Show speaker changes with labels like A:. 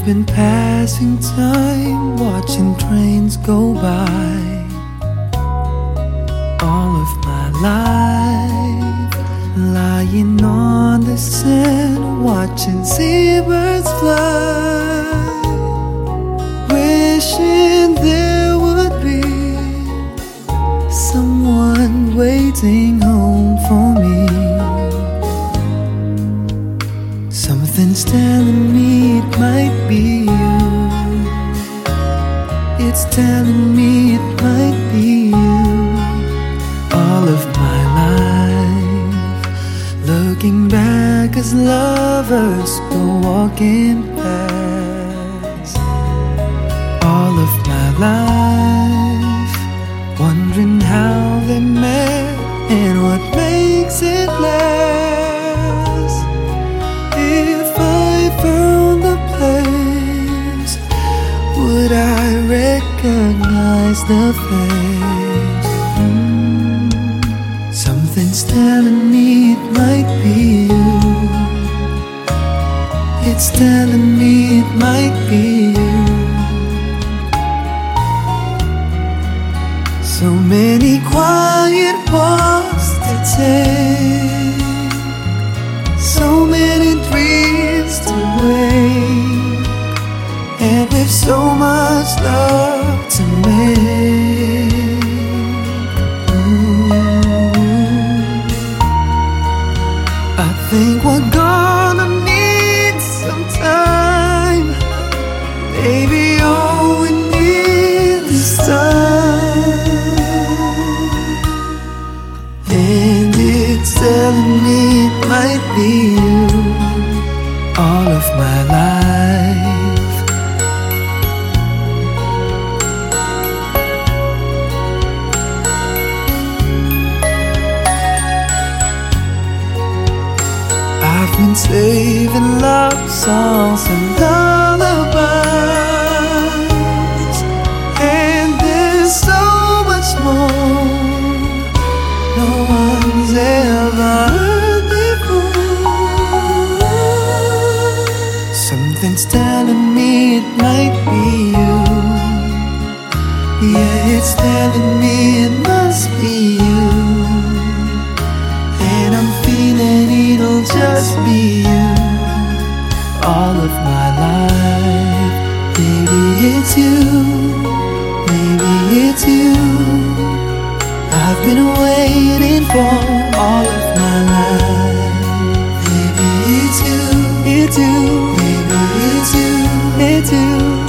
A: I've been passing time, watching trains go by. All of my life, lying on the sand, watching seabirds fly. Wishing there would be someone waiting home for me. Something's telling me It's telling me it might be you. All of my life, looking back as lovers go walking past. Recognize the face? Something's telling me it might be you. It's telling me it might be you. So many quiet walks to take. So many dreams to wake, and with so much love think we're gonna need some time. Maybe all we need is time. And it's telling me it might be you all of my life. Saving love songs and lullabies, and there's so much more no one's ever heard before. Something's telling me it might be you. Yeah, it's telling me it must be just be you. All of my life, baby, it's you. Maybe it's you. I've been waiting for all of my life. Maybe it's you, it's you, maybe it's you, it's you.